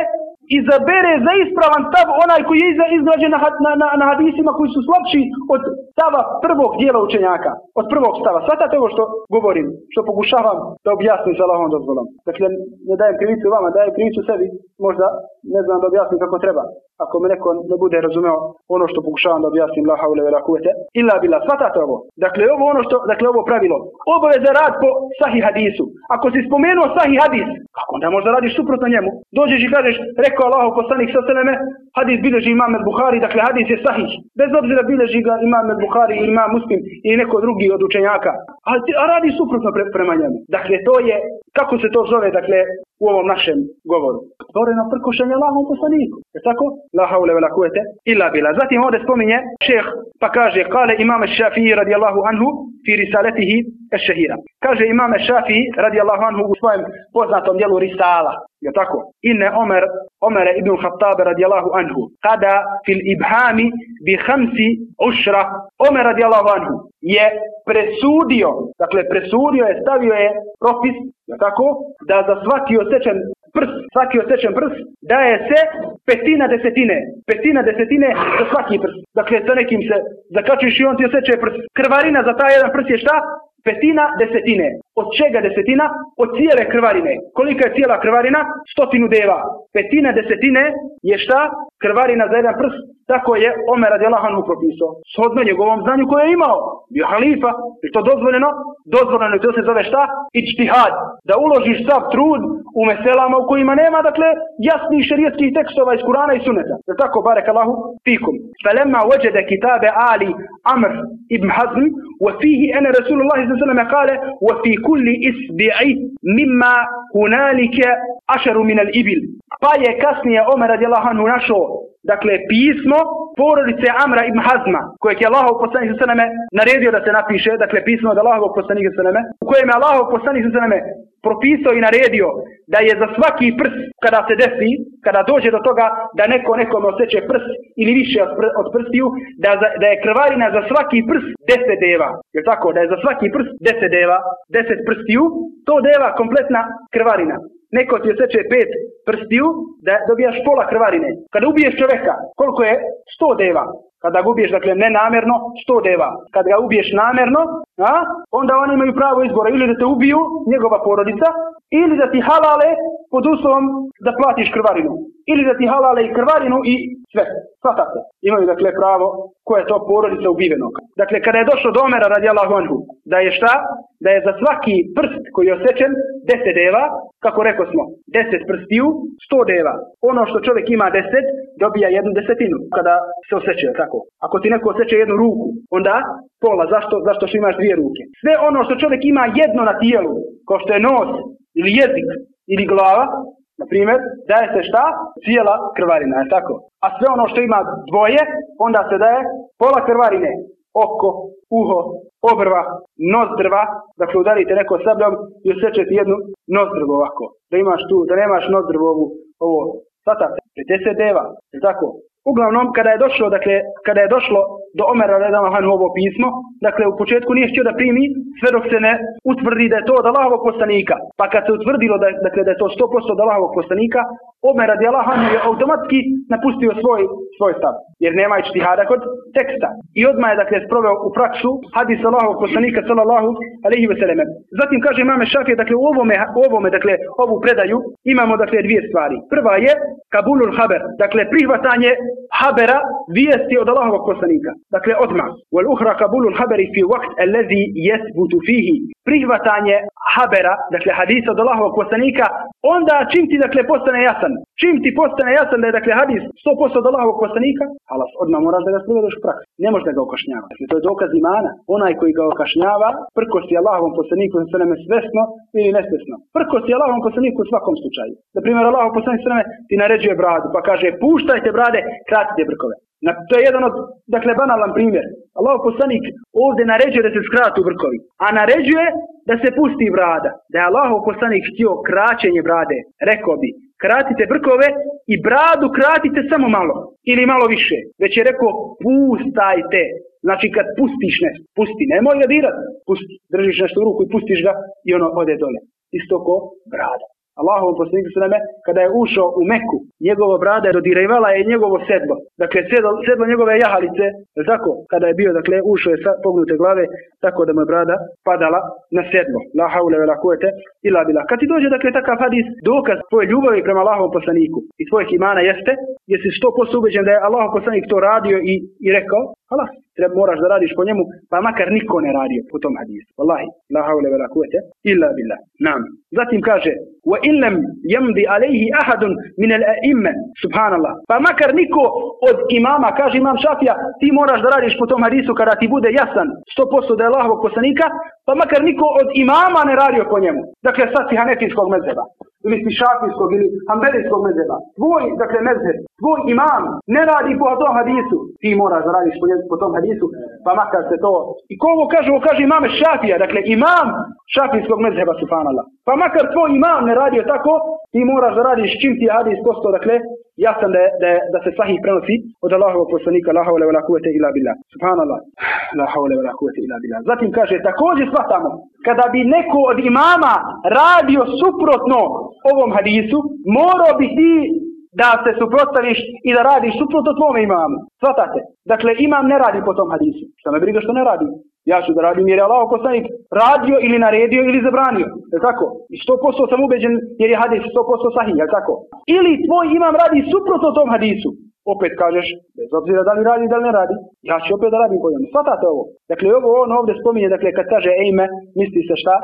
izabere za ispravan stav onaj koji je izgrađen na, na, na, na hadisima koji su slabši od stava prvog dijela učenjaka. Od prvog stava. Svatate ovo što govorim, što pokušavam da objasnim sa Allahom dozvolom. Dakle, ne dajem krivicu vama, dajem krivicu sebi. Možda ne znam da objasnim kako treba. Ako me neko ne bude razumeo ono što pokušavam da objasnim la haule vela kuvete, illa bila. Svatate ovo. Dakle, ovo ono što, dakle, ovo pravilo. Obaveza rad po sahih hadisu. Ako si spomenuo sahih hadis, kako onda možda radiš suprotno njemu? Dođeš i kažeš, rekao Allahu poslanik sa seleme, hadis bilježi imam al-Bukhari, dakle hadis je sahih. Bez obzira bilježi ga imam al-Bukhari i imam Muslim ili neko drugi od učenjaka. A, a radi suprotno pre, prema njemu. Dakle, to je, kako se to zove, dakle, u ovom našem govoru. Stvoreno prkušenje Allahom poslaniku. Je tako? La haule vela kuvete illa bila. Zatim ovdje spominje šeh pa kaže kale imam Šafiji radijallahu anhu fi risaletihi ešehira. Kaže imam Šafiji radijallahu anhu u svojem poznatom dijelu risala. Je tako? Inne Omer, Omer ibn Khattab radijallahu anhu kada fil ibhami bi hamsi ušra Omer radijallahu anhu je presudio, dakle presudio je, stavio je propis, je tako? Da za svaki osjećan prst, svaki osjećan prst daje se petina desetine. Petina desetine za svaki prst. Dakle, sa nekim se zakačiš i on ti osjeća prst. Krvarina za taj jedan prst je šta? Petina desetine. Od čega desetina? Od cijele krvarine. Kolika je cijela krvarina? Stotinu deva. Petina desetine je šta? Krvarina za jedan prst. Tako je Omer radijallahu anhu propisao. Shodno njegovom znanju koje je imao. Bio halifa. Je to dozvoljeno? Dozvoljeno je to se zove šta? Ičtihad. Da uložiš sav trud u meselama u kojima nema, dakle, jasnih šerijetskih tekstova iz Kurana i Suneta. Je tako, barek Allahu, fikum. Falemma وجد كتاب آل عمر ibn Hazm وفيه أن رسول الله صلى الله عليه وسلم قال وفي كل إسبع مما هنالك أشر من الإبل. باية كاسنيا عمر رضي الله عنه نشو dakle pismo porodice Amra ibn Hazma kojeg je Allahov poslanik sallallahu naredio da se napiše dakle pismo od Allahovog poslanika sallallahu u kojem je Allahov poslanik sallallahu propisao i naredio da je za svaki prst kada se desi, kada dođe do toga da neko nekom osjeće prst ili više od, od prstiju, da, za, da je krvarina za svaki prst deset deva. Je tako? Da je za svaki prst deset deva, deset prstiju, to deva kompletna krvarina. Neko ti osjeće pet prstiju, da dobijaš pola krvarine. Kada ubiješ čoveka, koliko je? Sto deva. Kada ga ubiješ, dakle, nenamjerno, sto deva. Kada ga ubiješ namjerno, a, onda oni imaju pravo izbora ili da te ubiju, njegova porodica, ili da ti halale pod uslovom da platiš krvarinu. Ili da ti halale i krvarinu i sve. Svatate. Imaju, dakle, pravo koja je to porodica ubivenog. Dakle, kada je došlo do Omera radi anhu, da je šta? Da je za svaki prst koji je osjećen deset deva, kako rekao smo, deset prstiju, sto deva. Ono što čovjek ima deset, dobija jednu desetinu kada se osjeća, tako. Ako ti neko osjeća jednu ruku, onda pola, zašto? Zašto što imaš dvije ruke. Sve ono što čovjek ima jedno na tijelu, kao što je nos, ili jezik, ili glava, na primjer, daje se šta? Cijela krvarina, je tako? A sve ono što ima dvoje, onda se daje pola krvarine. oko, uho, obrva, nozdrva, dakle udarite neko sabljom i osjećate jednu nozdrvu ovako. Da imaš tu, da nemaš nozdrvu ovu, ovo, svatate, se deva, je tako? Uglavnom, kada je došlo, dakle, kada je došlo do Omera redano ovo pismo, dakle, u početku nije htio da primi sve dok se ne utvrdi da je to od Allahovog poslanika. Pa kad se utvrdilo da, dakle, da je to 100% od Allahovog poslanika, Omer radi Allahanu je automatski napustio svoj, svoj stav. Jer nema ičtihada kod teksta. I odmah je dakle sproveo u praksu hadis Allahovog poslanika sallallahu alaihi wasallam. Zatim kaže imame Šafije, dakle u ovome, ovome, dakle ovu predaju imamo dakle dvije stvari. Prva je kabulul haber, dakle prihvatanje habera vijesti od Allahovog poslanika. Dakle odmah. Wal uhra kabulul haberi fi waqt allazi yasbutu fihi. Prihvatanje habera, dakle hadisa od Allahovog poslanika, onda čim ti dakle postane jasan Čim ti postane jasan da je dakle hadis 100% od Allahovog poslanika, halas, odmah moraš da ga sprovedeš u praksu. Ne možeš da ga okašnjava. Dakle, to je dokaz imana. Onaj koji ga okašnjava, prkosti Allahovom poslaniku se nam svesno ili nesvesno. Prkosti Allahovom poslaniku u svakom slučaju. Na primjer, Allahov poslanik se ti naređuje bradu, pa kaže puštajte brade, kratite brkove. Na, to je jedan od, dakle, banalan primjer. Allah poslanik ovdje naređuje da se skratu brkovi, a naređuje da se pusti brada. Da je Allah poslanik htio kraćenje brade, rekao bi, kratite brkove i bradu kratite samo malo ili malo više. Već je rekao pustajte. Znači kad pustiš nešto, pusti, nemoj ga dirat, pusti. Držiš nešto u ruku i pustiš ga i ono ode dole. Isto ko brada. Allahovom poslaniku sveme, kada je ušao u Meku, njegova brada je dodirivala je njegovo sedlo. Dakle, sedlo, sedlo njegove jahalice, tako, kada je bio, dakle, ušao je sa pognute glave, tako da mu je brada padala na sedlo. La haule vela kuete ila bila. Kad ti dođe, dakle, takav hadis, dokaz tvoje ljubavi prema Allahovom poslaniku i tvojeg imana jeste, jesi sto posto ubeđen da je Allahov poslanik to radio i, i rekao, halas, treba moraš da radiš po njemu, pa makar niko ne radio po tom hadisu. Wallahi, la haule vela kuete illa billah. Nam. Zatim kaže, wa illam yamdi alayhi ahadun min al-a'imma, subhanallah. Pa makar niko od imama, kaže imam Šafija, ti moraš da radiš po tom hadisu kada ti bude jasan 100% da je Allahovog poslanika, pa makar niko od imama ne radio po njemu. Dakle, sad si hanefijskog mezheba ili si šafijskog ili hambelijskog mezheba. Tvoj, dakle, mezheb, tvoj imam ne radi po tom hadisu. Ti moraš da radiš po, po tom hadisu, pa makar se to... I ko ovo kaže, ovo kaže imame šafija, dakle, imam šafijskog mezheba, subhanallah. Pa makar tvoj imam ne radio tako, ti moraš da radiš čim ti hadis posto, dakle, jasan da, da, da se sahih prenosi od Allahovog poslanika, la haule la kuvete ila billah. Subhanallah, la haule la kuvete ila billah. Zatim kaže, također shvatamo, kada bi neko od imama radio suprotno ovom hadisu, morao bi ti da se suprotstaviš i da radiš suprotno tvome imamu. Svatate. Dakle, imam ne radi po tom hadisu. Što me briga što ne radi. Ja ću da radim jer je Allah poslanik radio ili naredio ili zabranio. Je tako? I sto posto sam ubeđen jer je hadis sto posto sahih. Je tako? Ili tvoj imam radi suprotno tom hadisu. Opet kažeš, bez obzira da li radi da li ne radi, ja ću opet da radim po njemu. Svatate ovo. Dakle, ovo on ovdje spominje, dakle, kad kaže ejme, misli se šta?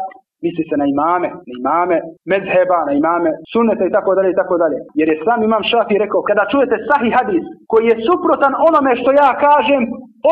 Misli se na imame, na imame mezheba, na imame sunnete i tako dalje i tako dalje. Jer je sam imam Šafi rekao, kada čujete sahi hadis koji je suprotan onome što ja kažem,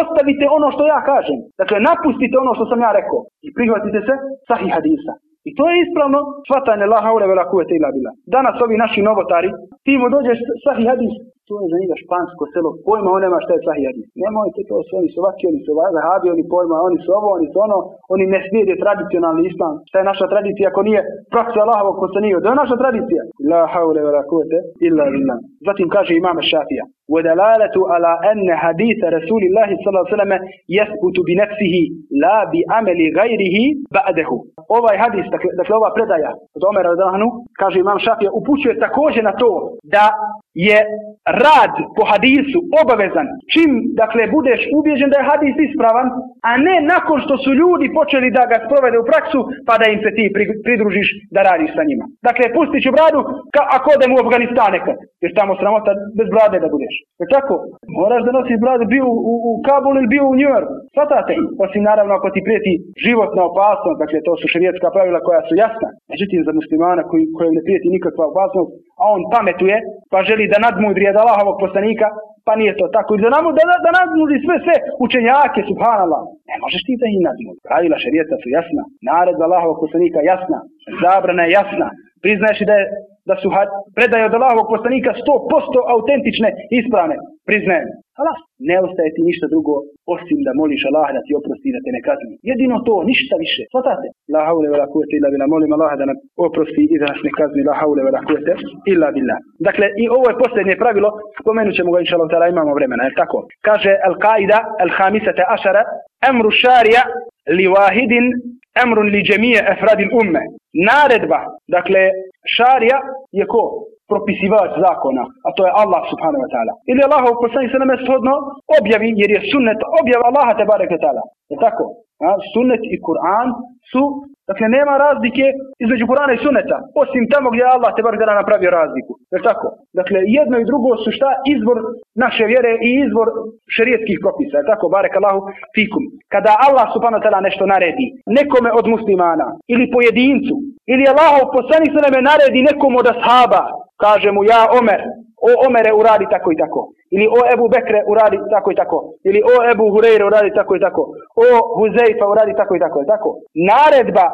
ostavite ono što ja kažem. Dakle, napustite ono što sam ja rekao i prihvatite se sahi hadisa. I to je ispravno shvatanje la haure vela kuvete ila bila. Danas ovi naši novotari, ti mu dođeš sahi hadis, to je za njega špansko selo, pojma on nema šta je sahih hadis. Nemojte to su, oni su ovakvi, oni su vahabi, oni pojma, oni su ovo, oni su ono, oni ne slijede tradicionalni islam. Šta je naša tradicija ako nije praksa Allahovog poslanika? To je naša tradicija. La haule wa la illa billah. Zatim kaže imam Šafija, ودلالة على أن حديث رسول الله صلى الله عليه وسلم يثبت بنفسه لا بعمل غيره بعده ovaj hadis, dakle, dakle ova predaja od Omera Radahanu, kaže imam Šafija, upućuje također na to da je rad po hadisu obavezan čim, dakle, budeš ubježen da je hadis ispravan, a ne nakon što su ljudi počeli da ga sprovede u praksu, pa da im se ti pridružiš da radiš sa njima. Dakle, pustit ću bradu ka, ako odem u Afganistan nekad, jer tamo sramota bez brade da budeš. Je tako? Moraš da nosiš bradu bio u, u, Kabul ili bio u New York. Svatate? Osim naravno ako ti prijeti životna opasnost, dakle to su šerijetska pravila koja su jasna. Međutim, za muslimana koji, kojem ne prijeti nikakva opasnost, a on pametuje, pa želi da nadmudri od Allahovog poslanika, pa nije to tako. I da, nam, da, da nadmudri sve sve učenjake, subhanallah. Ne možeš ti da ih nadmudri. Pravila šerijeta su jasna. Naredba Allahovog poslanika jasna. Zabrana je jasna. Priznaješ da je da su predaje od Allahovog poslanika 100% autentične, ispravne, priznajem. Allah, ne ostaje ti ništa drugo osim da moliš Allah da ti oprosti da te ne kazni. Jedino to, ništa više. Svatate? La haule vela kuvete illa bila. Molim Allah da nam oprosti i da nas ne kazni. La haule vela kuvete illa bila. Dakle, i ovo je posljednje pravilo. Spomenut ćemo ga inša Allah, imamo vremena. Je tako? Kaže Al-Qaida, Al-Hamisate Ašara, Emru šarija li wahidin emrun li džemije efradil umme. Naredba, dakle, šarija je ko? propisivač zakona, a to je Allah subhanahu wa ta'ala. Ili Allahov poslanik se nam shodno objavi, jer je sunnet objava Allaha te barek ta'ala. Je tako? A, sunnet i Kur'an su, dakle nema razlike između Kur'ana i sunneta, osim tamo gdje Allah te barek ta'ala napravio razliku. Je tako? Dakle, jedno i drugo su šta? Izvor naše vjere i izvor šerijetskih propisa. Je tako? Barek Allahu fikum. Kada Allah subhanahu ta'ala nešto naredi, nekome od muslimana, ili pojedincu, ili Allahov poslanik se naredi nekom od ashaba, kaže mu ja Omer, o Omere uradi tako i tako. Ili o Ebu Bekre uradi tako i tako. Ili o Ebu Hureyre uradi tako i tako. O Huzeifa uradi tako i tako. tako. Naredba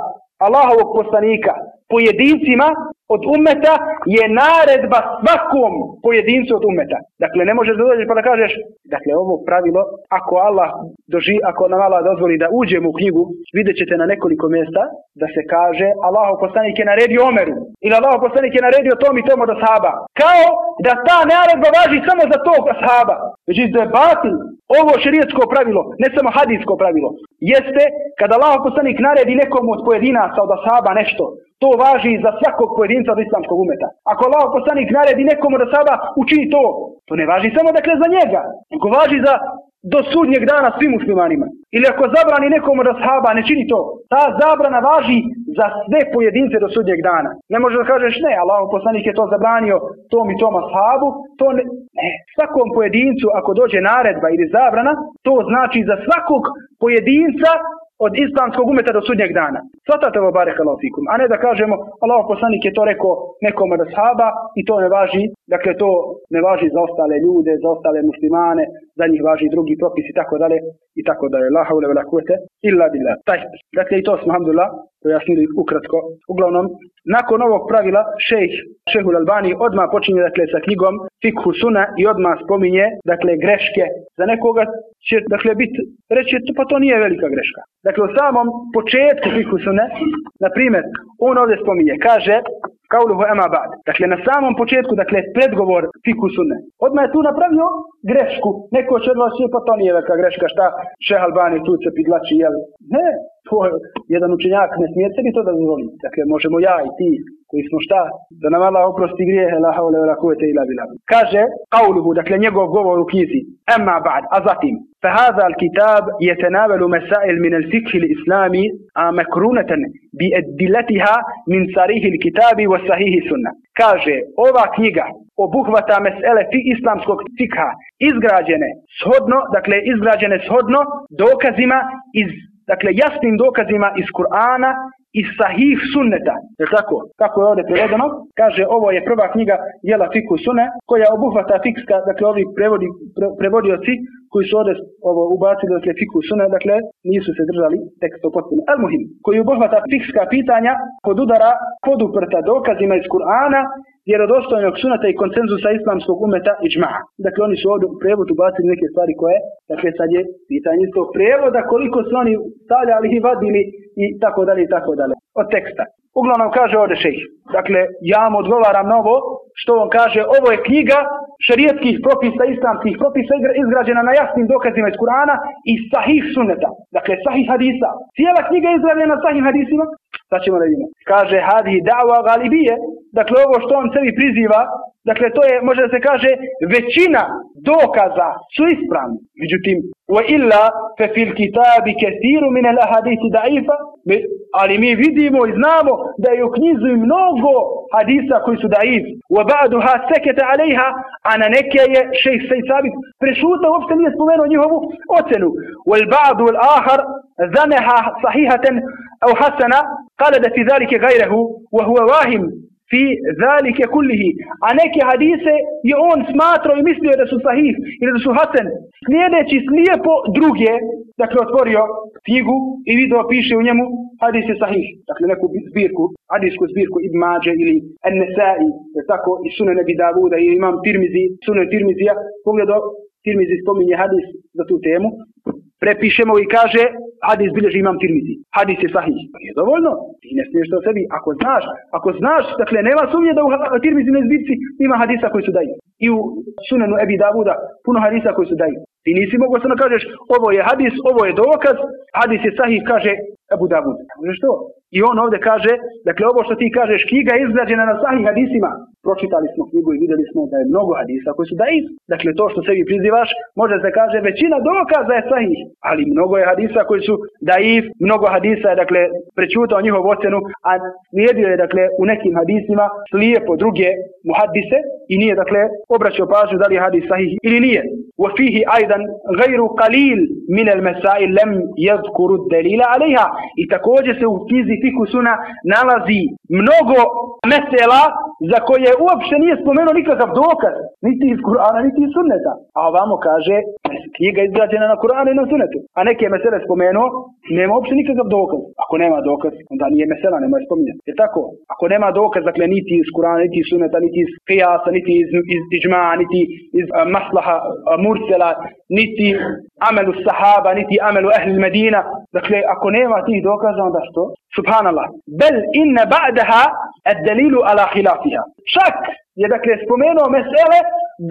Allahovog poslanika pojedincima od umeta je naredba svakom pojedincu od umeta. Dakle, ne možeš doći pa da kažeš, dakle, ovo pravilo, ako Allah doži, ako nam Allah dozvoli da uđemo u knjigu, vidjet ćete na nekoliko mjesta da se kaže Allahov poslanik je naredio Omeru ili Allahov poslanik je naredio tom i tom od ashaba. Kao da ta naredba važi samo za tog ashaba. Međutim, da je batil ovo širijetsko pravilo, ne samo hadijsko pravilo, jeste kada Allahov poslanik naredi nekom od pojedinaca od ashaba nešto, to važi za svakog pojedinca od islamskog umeta. Ako Allah poslanik naredi nekomu da sada učini to, to ne važi samo dakle za njega, nego važi za do sudnjeg dana svim muslimanima. Ili ako zabrani nekomu da sahaba ne čini to, ta zabrana važi za sve pojedince do sudnjeg dana. Ne možeš da kažeš ne, Allah poslanik je to zabranio tom i tom ashabu, to ne, ne. Svakom pojedincu ako dođe naredba ili zabrana, to znači za svakog pojedinca od islamskog umeta do sudnjeg dana. Svatate ovo bare fikum. A ne da kažemo Allah poslanik je to rekao nekom od ashaba i to ne važi, dakle to ne važi za ostale ljude, za ostale muslimane, za njih važi drugi propisi i tako dalje i tako dalje. La haule vela kuvete illa billah. Taj, dakle i to smo alhamdulillah pojasnili ukratko. Uglavnom, nakon ovog pravila šejh Šehul Albani odmah počinje dakle sa knjigom Fikhu Suna i odmah spominje dakle greške. Za nekoga će dakle biti reći pa to nije velika greška. Dakle u samom početku Fikhu Sune, na primjer, on ovdje spominje, kaže Kauluhu ema ba'd. Dakle, na samom početku, dakle, predgovor fiku sunne. Odmah je tu napravio grešku. Neko će od vas pa to nije velika greška, šta šeh Albani tu se piglači, jel? Ne, to je jedan učenjak, ne smije sebi to da dozvoli. Dakle, možemo ja i ti, koji smo šta, da nam Allah oprosti grijehe, la haule la kuvete ila bila. Kaže, kauluhu, dakle, njegov govor u knjizi, ema ba'd, a zatim, فهذا الكتاب يتناول مسائل من الفقه الإسلامي مكرونة بأدلتها من صريح الكتاب وصحيح السنة kaže ova knjiga obuhvata mesele fi islamskog fikha izgrađene shodno, dakle izgrađene shodno dokazima iz dakle jasnim dokazima iz Kur'ana i sahih sunneta. Je tako? Kako je ovdje prevedeno? Kaže, ovo je prva knjiga jela fiku sunne, koja obuhvata fikska, dakle ovi prevodi, prevodioci koji su ovdje ovo, ubacili dakle, fiku sunne, dakle nisu se držali teksto potpuno. Al muhim, koji obuhvata fikska pitanja pod udara poduprta dokazima iz Kur'ana, vjerodostojnog sunata i konsenzusa islamskog umeta i džma'a. Dakle, oni su ovdje u prevodu ubacili neke stvari koje, dakle, sad je pitanje iz tog prevoda, koliko su oni stavljali i vadili i tako dalje i tako dalje. Od teksta. Uglavnom kaže ovdje šejh. Dakle, ja mu odgovaram na ovo što on kaže, ovo je knjiga šarijetskih propisa, islamskih propisa izgrađena na jasnim dokazima iz Kurana i sahih sunneta. Dakle, sahih hadisa. Cijela knjiga je izgrađena na sahih hadisima. Sad ćemo da vidimo. Kaže, hadi da'wa galibije. Dakle, ovo što on sebi priziva, dakle, to je, može da se kaže, većina dokaza su ispravni. Međutim, wa illa fe fil kitabi kesiru min al ahadisi da'ifa, ali mi vidimo i znamo da je u knjizu mnogo hadisa koji su daif. Wa ba'duha sekete alejha, a na neke je šejh Sej Sabit prešutao, uopšte nije spomenuo njihovu ocenu. Wal ba'du al ahar zaneha sahihatan au hasana, قال da fi zalike gajrehu, wa huwa wahim fi zalike kullihi, a neke hadise je on smatrao i mislio da su sahih ili da su hasen, slijedeći slijepo druge, dakle otvorio figu i video piše u njemu hadis je sahih, dakle neku zbirku, hadisku zbirku Ibn Mađe ili An-Nesai, tako i Sunan Davuda i imam Tirmizi, Sunan Tirmizija, pogledao Tirmizi spominje hadis za tu temu, prepišemo i kaže hadis bilježi imam tirmizi. Hadis je sahih. Je dovoljno. Ti ne smiješ to sebi. Ako znaš, ako znaš, dakle nema sumnje da u tirmizi ne zbirci ima hadisa koji su daju. I u sunanu Ebi Davuda puno hadisa koji su daju. Ti nisi mogao samo kažeš ovo je hadis, ovo je dokaz, hadis je sahih, kaže Ebu Davud. Možeš to? I on ovdje kaže, dakle ovo što ti kažeš, knjiga je izgrađena na sahih hadisima. Pročitali smo knjigu i vidjeli smo da je mnogo hadisa koji su daif. Dakle, to što sebi prizivaš, može se kaže većina dokaza je sahih ali mnogo je hadisa koji su daif, mnogo hadisa je dakle prečutao njihov ocenu, a slijedio je dakle u nekim hadisima slijepo druge muhadise i nije dakle obraćao pažnju da li je hadis sahih ili nije. Wa fihi aidan gajru qalil min el mesai lem jezkuru delila aliha. I također se u knjizi Fiku nalazi mnogo mesela za koje uopšte nije spomenuo nikakav dokaz, niti iz Kur'ana, niti iz Sunneta. A ovamo kaže, knjiga izgrađena na Kur'anu i na Sunnetu. A neke mesele spomenuo, nema uopšte nikakav dokaz. Ako nema dokaz, onda nije mesela, nema je spominjati. Je tako? Ako nema dokaz, dakle, niti iz Kur'ana, niti iz Sunneta, niti iz Qiyasa, niti iz, iz, iz Iđma, niti iz uh, Maslaha uh, Mursela, niti amelu sahaba, niti amelu ehli Medina. Dakle, ako nema tih dokaza, onda što? Subhanallah. Bel inne ba'daha ad-dalilu ala khilafiha. Čak je dakle spomenuo mesele,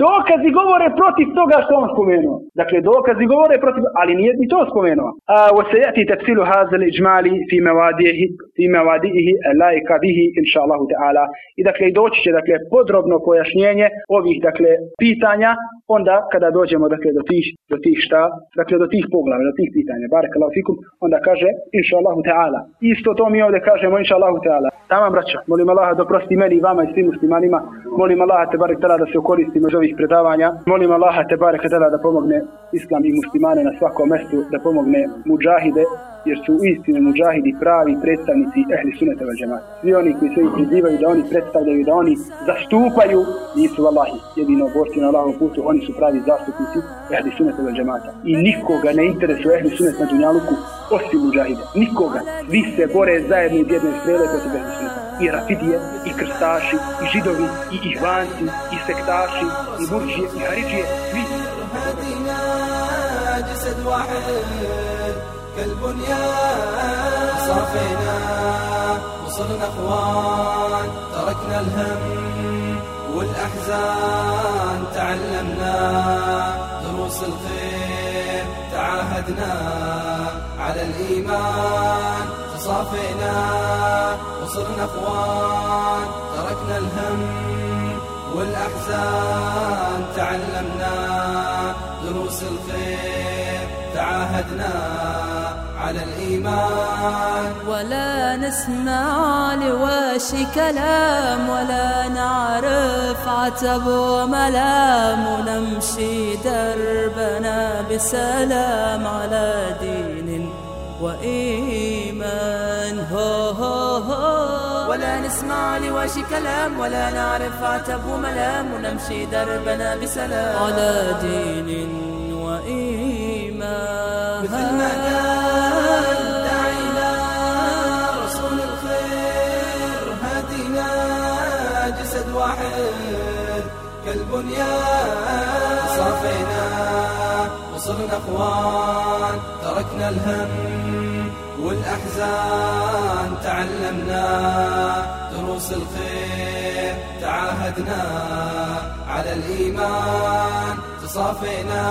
dokazi govore protiv toga što on spomenuo. Dakle, dokazi govore protiv, ali nije ni to spomenuo. A وسيأتي تفصيل هذا الإجمال في مواضعه في مواضعه اللائقة به إن شاء الله تعالى. I dakle, doći će dakle podrobno pojašnjenje ovih dakle pitanja onda kada dođemo dakle do tih do tih šta, dakle do tih poglava, do tih pitanja. Barakallahu fikum, onda kaže insha Allahu ta'ala. Isto to mi ovdje kažemo insha Allahu ta'ala. Tama braćo, molim Allaha da prosti meni i vama i svim muslimanima. Molim Allaha te barek da se koristimo iz ovih predavanja. Molim Allaha te barek da pomogne islam i muslimane na svakom mjestu, da pomogne muđahide jer su istine muđahidi pravi predstavnici ehli suneta vel džemata. Svi oni koji se prizivaju da oni predstavljaju, da oni zastupaju, nisu Allahi jedino borci na Allahom putu, oni su pravi zastupnici ehli suneta vel džemata. I nikoga ne interesuje ehli sunet na dunjaluku osim muđahide. Nikoga. Vi se bore zajedno iz jedne strele protiv suneta. I rafidije, i krstaši, i židovi, i ihvanci, i sektaši, i murđije, i haridžije, svi. جسد واحد كالبنيان صافينا اخوان تركنا الهم والاحزان تعلمنا دروس الخير تعاهدنا على الإيمان. تصافينا وصرنا أخوان. تركنا الهم والأحزان. تعلمنا دروس الخير. تعاهدنا على الإيمان. ولا نسمع لواشي كلام ولا نعرف عتب وملام. ونمشي دربنا بسلام على دين وإيمان. هو هو هو. ولا نسمع لواشي كلام ولا نعرف عتب وملام. ونمشي دربنا بسلام. على دين وإيمان. مثل ما كان كالبنيان صافينا وصرنا أخوان تركنا الهم والأحزان تعلمنا دروس الخير تعاهدنا على الإيمان تصافينا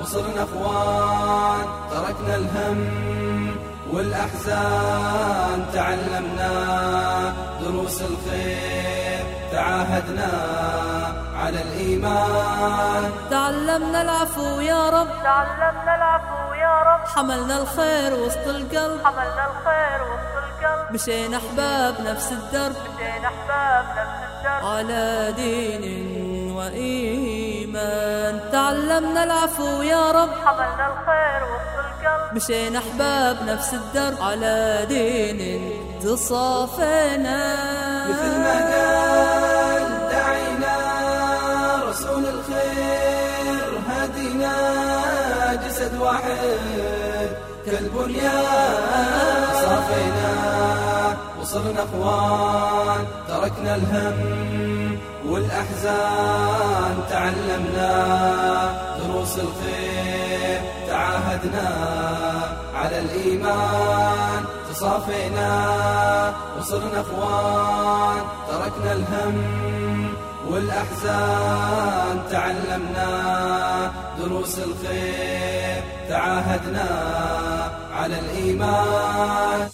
وصرنا أخوان تركنا الهم والأحزان تعلمنا دروس الخير تعاهدنا على الإيمان. تعلمنا العفو يا رب. تعلمنا العفو يا رب. حملنا الخير وسط القلب. حملنا الخير وسط القلب. مشينا أحباب نفس الدرب. مشينا أحباب نفس الدرب. على دين وإيمان. تعلمنا العفو يا رب. حملنا الخير وسط القلب. مشينا أحباب نفس الدرب. على دين تصافينا مثل ما قال واحد كالبنيان صافينا وصرنا أخوان تركنا الهم والأحزان تعلمنا دروس الخير تعاهدنا على الإيمان. تصافينا وصرنا أخوان تركنا الهم والأحزان تعلمنا دروس الخير تعاهدنا على الإيمان.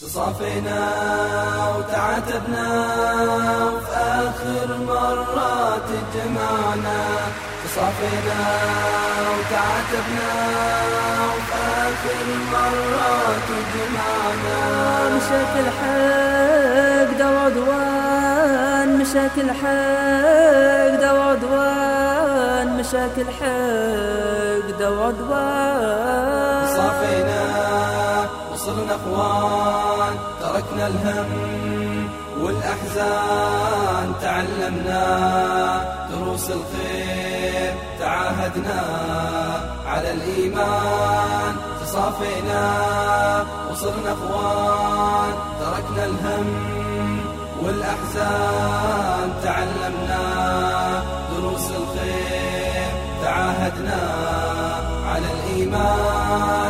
تصافينا وتعاتبنا وفي آخر مرة تجمعنا. تصافينا وتعاتبنا وفي آخر مرة تجمعنا. مشاك الحق ده عدوان. مشاك الحق ده عدوان. مشاكل حقد وعدوان صافينا وصرنا اخوان تركنا الهم والأحزان. تعلمنا دروس الخير تعاهدنا على الإيمان. تصافينا وصرنا اخوان تركنا الهم والأحزان. تعلمنا تعاهدنا على الإيمان.